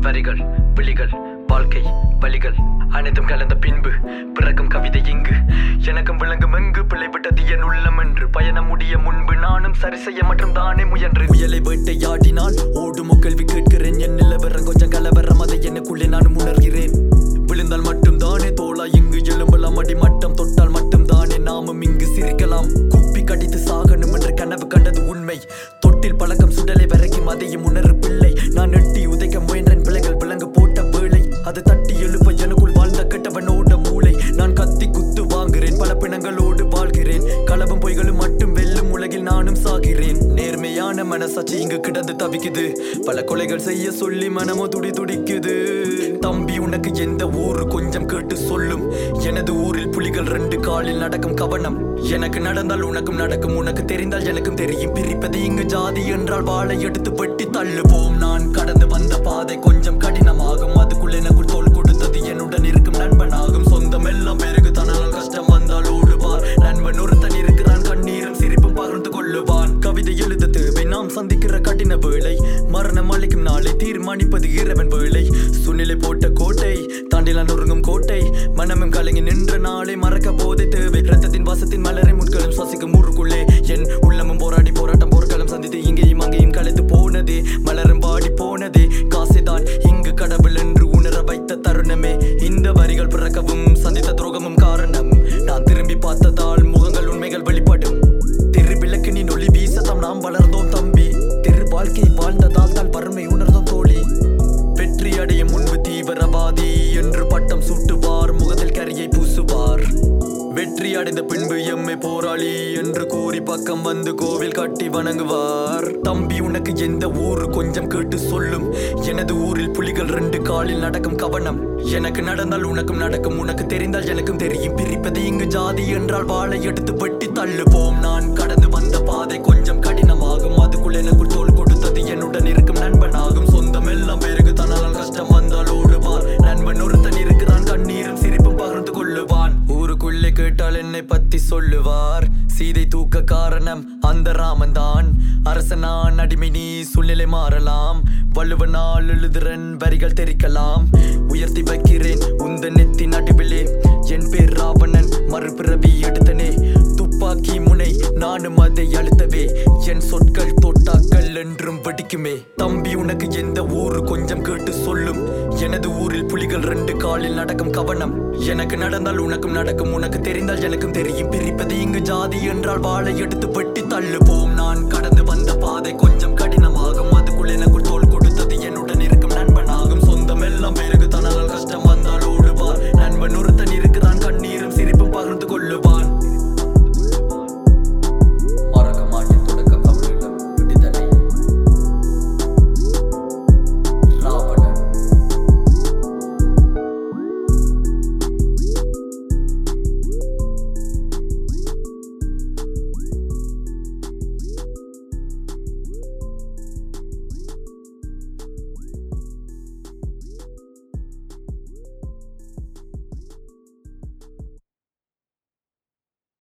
வரிகள் விழிகள் வாழ்க்கை வழிகள் அனைத்தும் கலந்த பின்பு பிறக்கும் கவிதை இங்கு. எனக்கும் விளங்கும் எங்கு பிழைப்பட்டது என் உள்ளம் என்று. பயணம் முடிய முன்பு நானும் சரி செய்ய மற்றும் தானே முயன்று. வியலை வேட்டையாடினால் ஓடும் கேள்வி கேட்கிறேன். என் நிலவரம் கொஞ்சம் கலவரம் அதை எனக்குள்ளே நானும் உணர்கிறேன். விழுந்தால் மட்டும் தானே தோளா இங்கு எழும்பலாம். அடி மட்டம் தொட்டால் மட்டும் தானே நாமும் இங்கு சிரிக்கலாம். குப்பி கடித்து சாகணும் என்ற கனவு கண்டது உண்மை. மனசாட்சி இங்கு கிடந்து தவிக்குது. பல கொலைகள் செய்ய சொல்லி மனமோ துடி துடிக்குது. தம்பி உனக்கு எந்த ஊரு கொஞ்சம் கேட்டு சொல்லும். எனது ஊரில் புலிகள் ரெண்டு காலில் நடக்கும் கவனம். எனக்கு நடந்தால் உனக்கும் நடக்கும் உனக்கு தெரிந்தால் எனக்கும் தெரியும். பிரிப்பது இங்கு ஜாதி என்றால் வாழை எடுத்து வெட்டி தள்ளுவோம். நான் கடந்து வந்த தீர்மானிப்பது இறைவன் வேளை சுனிலை போட்ட கோட்டை தாண்டிலான் ஒருங்கும் கோட்டை. மனமும் கலங்கி நின்ற நாளை மறக்க போதை தீவிரவாதி என்று பட்டம் சூட்டுவார் முகத்தில் கரியை பூசுவார். வெற்றி அடைந்த பின்பு எம்மை போராளி என்று கூறி பக்கம் வந்து கோவில் கட்டி வணங்குவார். தம்பி உனக்கு எந்த ஊர்? கொஞ்சம் கேட்டு சொல்லும். எனது ஊரில் புலிகள் ரெண்டு காலில் நடக்கும் கவனம். எனக்கு நடந்தால் உனக்கும் நடக்கும். உனக்கு தெரிந்தால் எனக்கும் தெரியும். பிரிப்பது இங்கு ஜாதி என்றால் வாளை எடுத்து வெட்டி தள்ளுவோம். நான் கடந்து வந்த பாதை கொஞ்சம் கடினமாகும். அதுக்குள் எனக்குள் பத்தி சொல்லுவார் சீதை தூக்க காரணம் அந்த ராமன் தான். அரசனான் அடிமை நீ சூழ்நிலை மாறலாம். வள்ளுவனால் எழுதுறன் வரிகள் தெரிக்கலாம். உயர்த்தி வைக்கிறேன் உந்த நெத்தி நடுவிலே என் பேர் ராவணன் மறுபிறவி எடுத்தனே. துப்பாக்கி முனை நானும் அதை அழுத்தவே. என் சொற்கள் தொட்டாக்கள் என்றும் வெடிக்குமே. தம்பி உனக்கு எந்த ஊரு கொஞ்சம் கேட்டு எனது ஊரில் புலிகள் ரெண்டு காலில் நடக்கும் கவனம். எனக்கு நடந்தால் உனக்கும் நடக்கும் உனக்கு தெரிந்தால் எனக்கும் தெரியும். பிரிப்பது இங்கு ஜாதி என்றால் வாழை எடுத்து வெட்டி தள்ளுவோம். நான் கடந்து வந்த பாதை கொஞ்சம்